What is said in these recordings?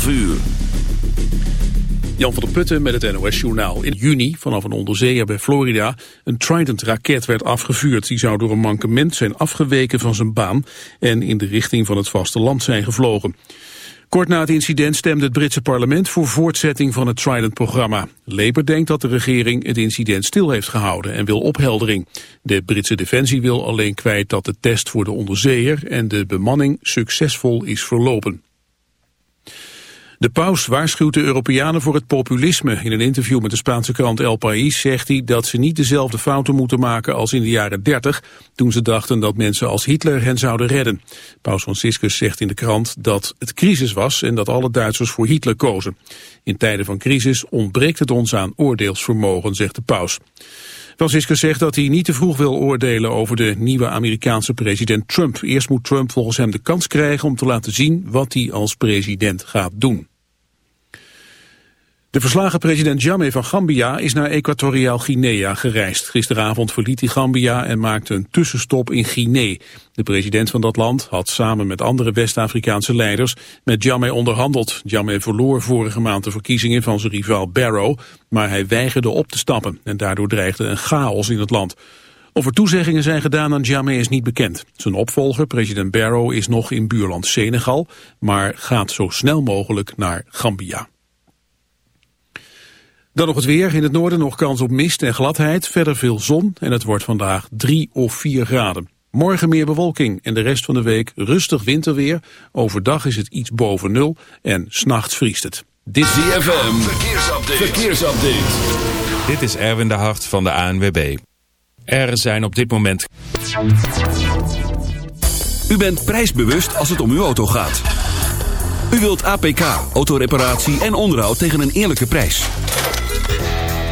12 uur. Jan van der Putten met het NOS-journaal. In juni, vanaf een onderzeeër bij Florida, een Trident-raket werd afgevuurd. Die zou door een mankement zijn afgeweken van zijn baan en in de richting van het vasteland zijn gevlogen. Kort na het incident stemde het Britse parlement voor voortzetting van het Trident-programma. Labour denkt dat de regering het incident stil heeft gehouden en wil opheldering. De Britse defensie wil alleen kwijt dat de test voor de onderzeeër en de bemanning succesvol is verlopen. De paus waarschuwt de Europeanen voor het populisme. In een interview met de Spaanse krant El País zegt hij dat ze niet dezelfde fouten moeten maken als in de jaren 30, toen ze dachten dat mensen als Hitler hen zouden redden. Paus Franciscus zegt in de krant dat het crisis was en dat alle Duitsers voor Hitler kozen. In tijden van crisis ontbreekt het ons aan oordeelsvermogen, zegt de paus. Franciscus zegt dat hij niet te vroeg wil oordelen over de nieuwe Amerikaanse president Trump. Eerst moet Trump volgens hem de kans krijgen om te laten zien wat hij als president gaat doen. De verslagen president Jammeh van Gambia is naar Equatoriaal Guinea gereisd. Gisteravond verliet hij Gambia en maakte een tussenstop in Guinea. De president van dat land had samen met andere West-Afrikaanse leiders met Jammeh onderhandeld. Jammeh verloor vorige maand de verkiezingen van zijn rivaal Barrow, maar hij weigerde op te stappen en daardoor dreigde een chaos in het land. Of er toezeggingen zijn gedaan aan Jammeh is niet bekend. Zijn opvolger, president Barrow, is nog in buurland Senegal, maar gaat zo snel mogelijk naar Gambia. Dan nog het weer. In het noorden nog kans op mist en gladheid. Verder veel zon en het wordt vandaag 3 of 4 graden. Morgen meer bewolking en de rest van de week rustig winterweer. Overdag is het iets boven nul en s'nachts vriest het. Dit is DFM. Verkeersupdate. Verkeersupdate. Dit is Erwin de Hart van de ANWB. Er zijn op dit moment... U bent prijsbewust als het om uw auto gaat. U wilt APK, autoreparatie en onderhoud tegen een eerlijke prijs.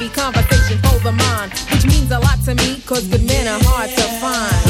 heavy conversation the mind, which means a lot to me, cause good men are hard to find.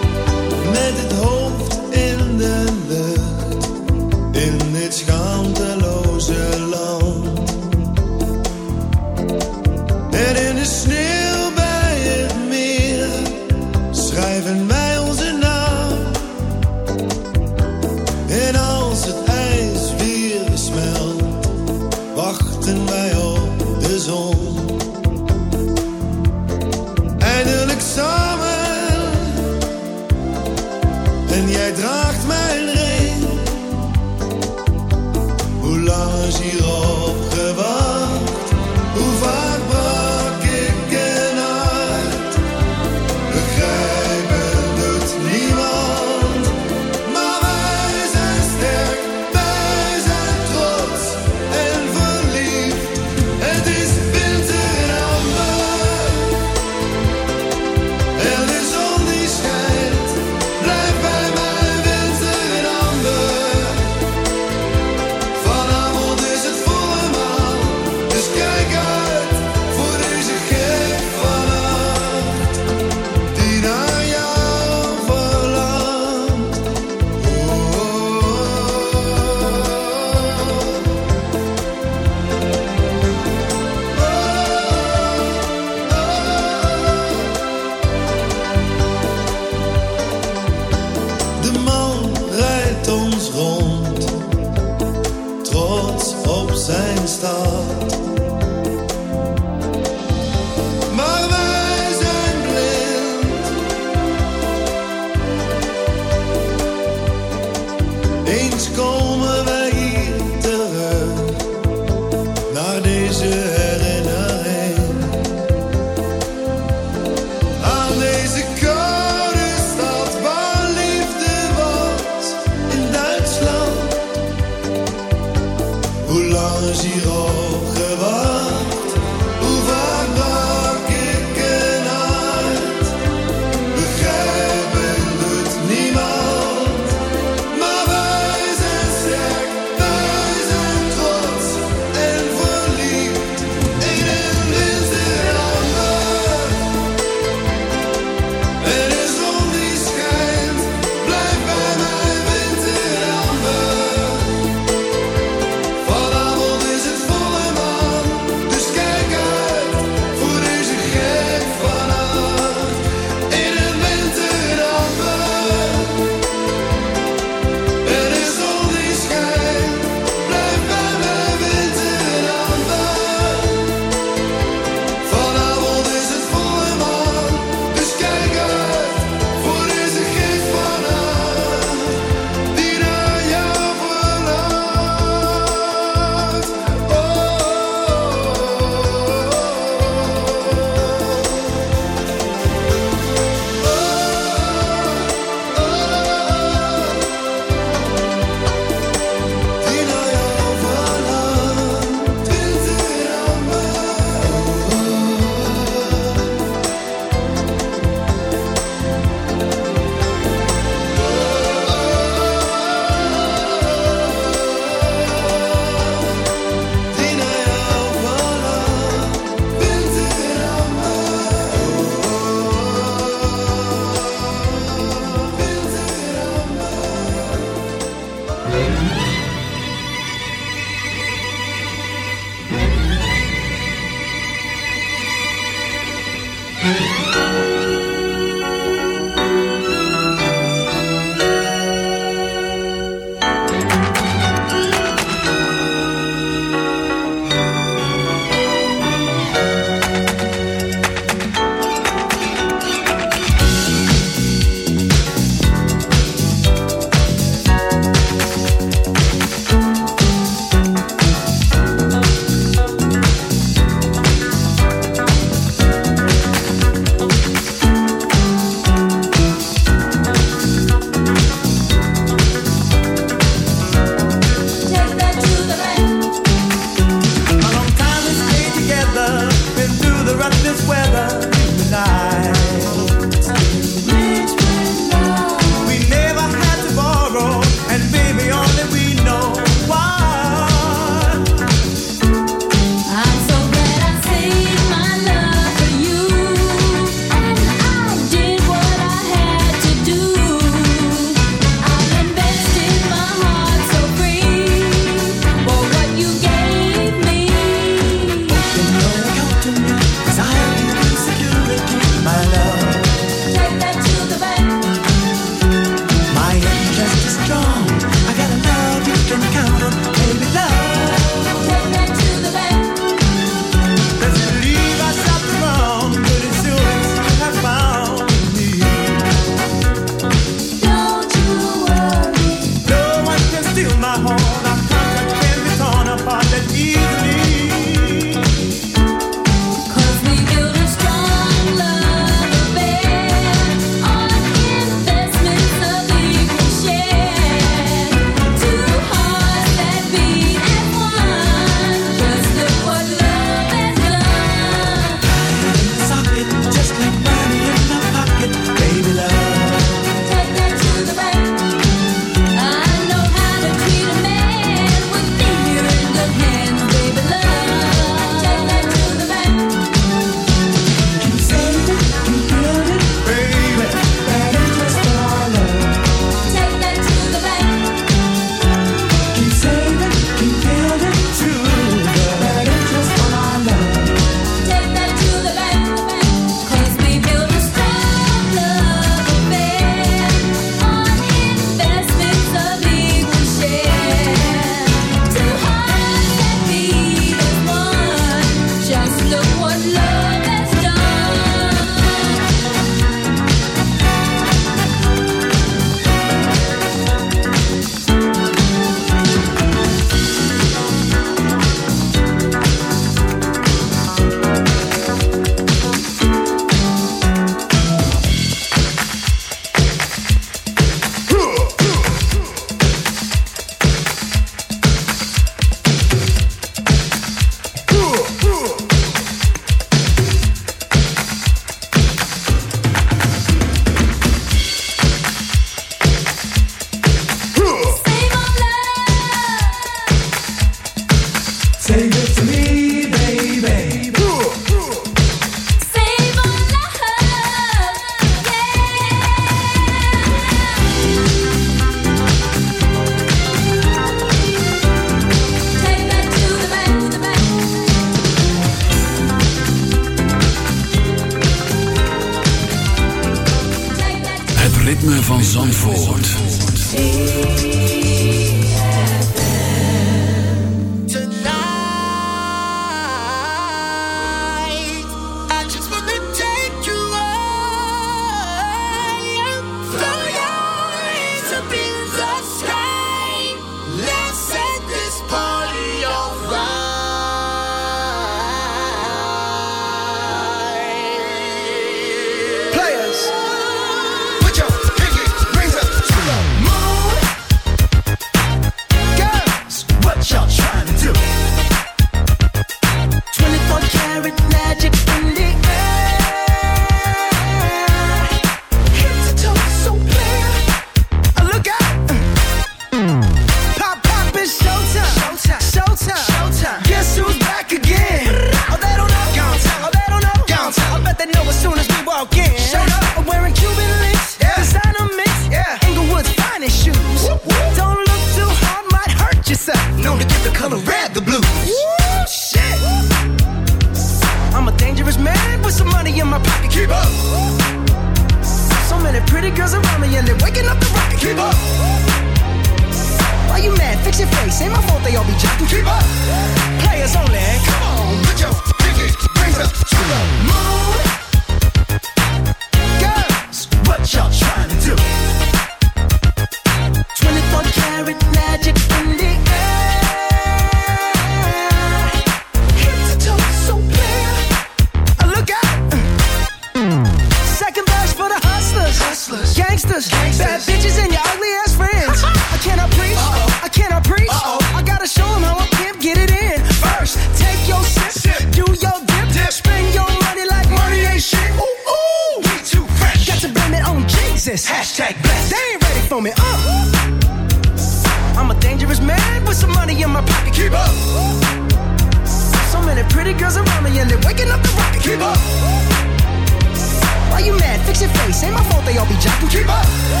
up.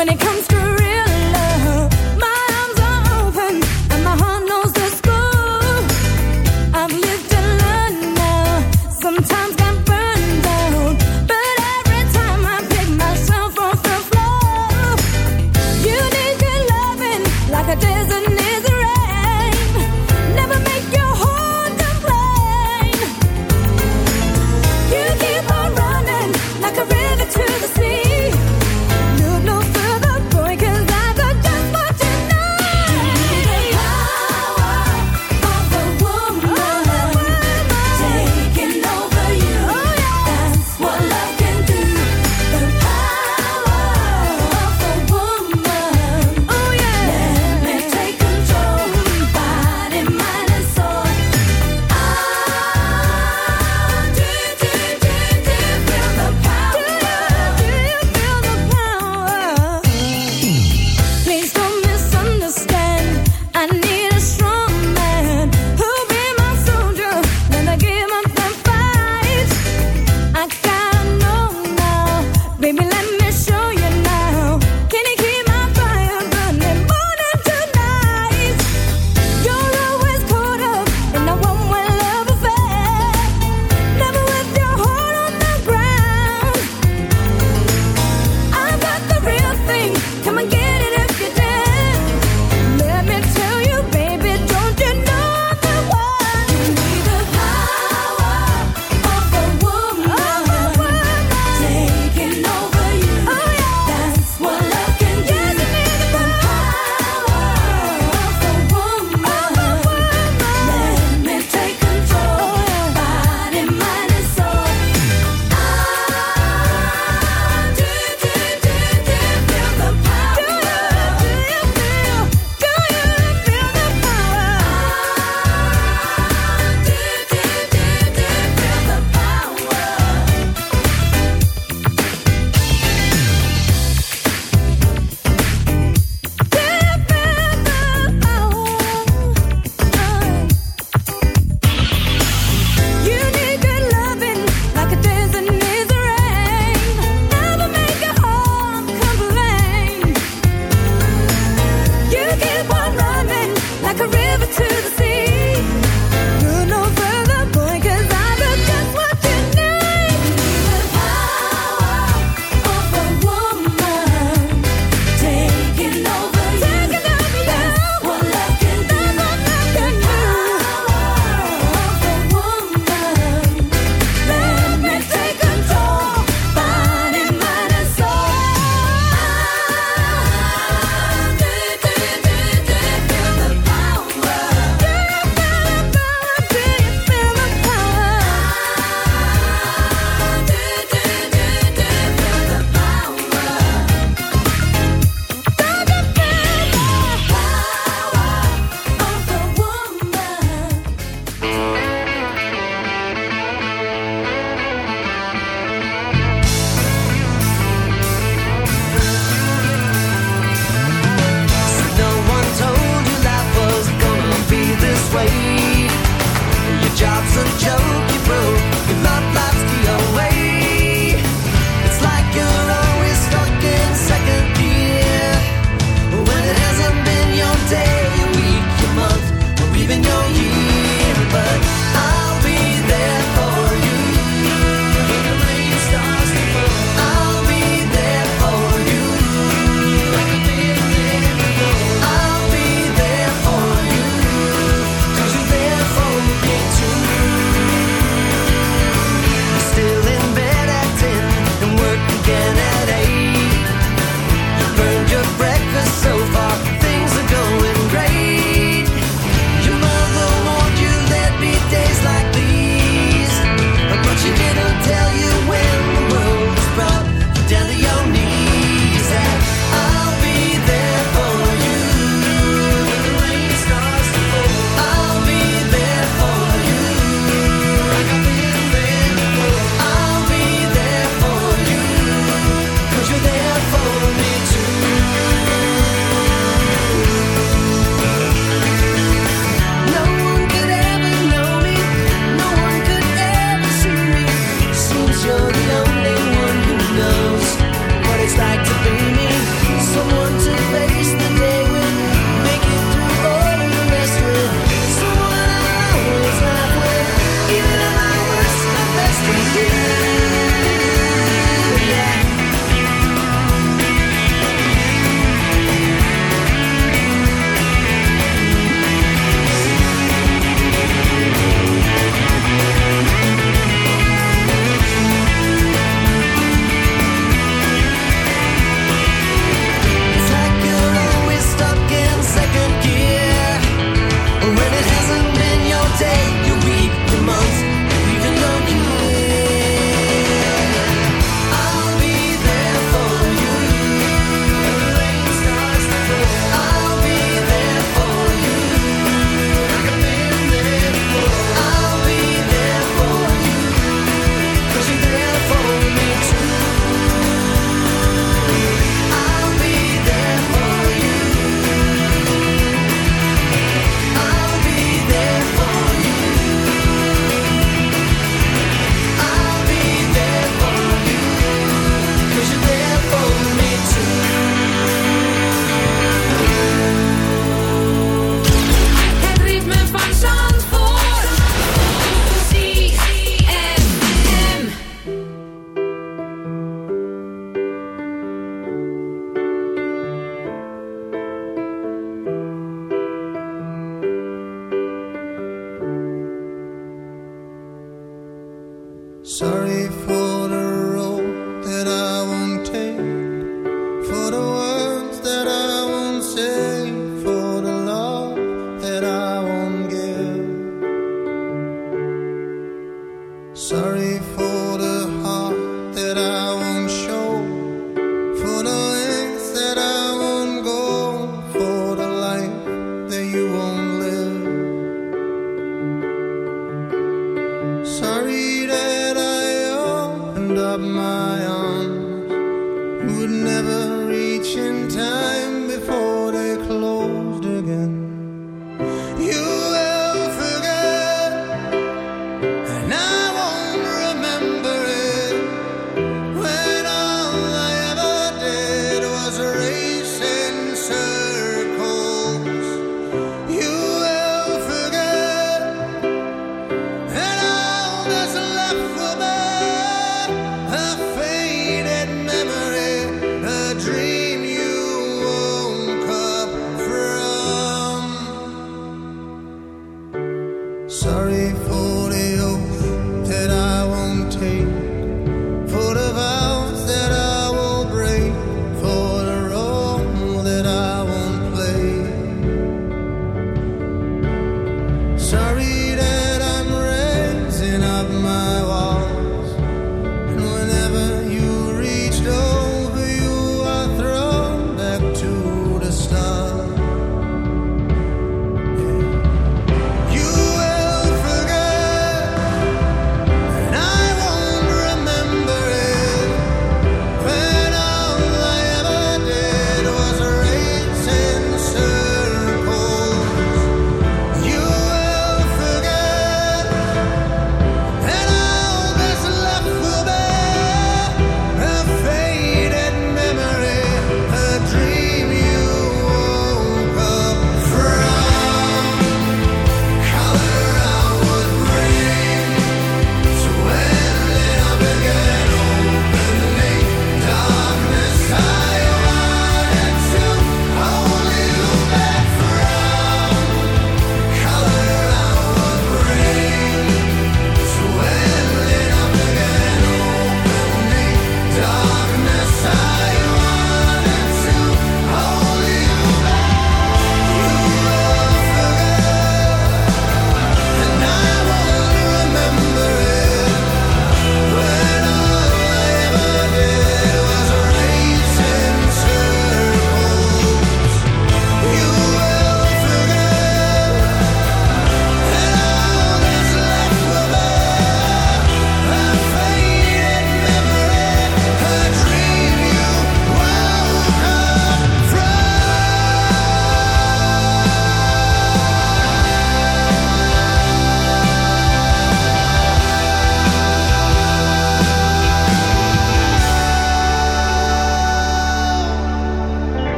When it comes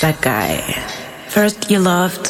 that guy. First, you loved,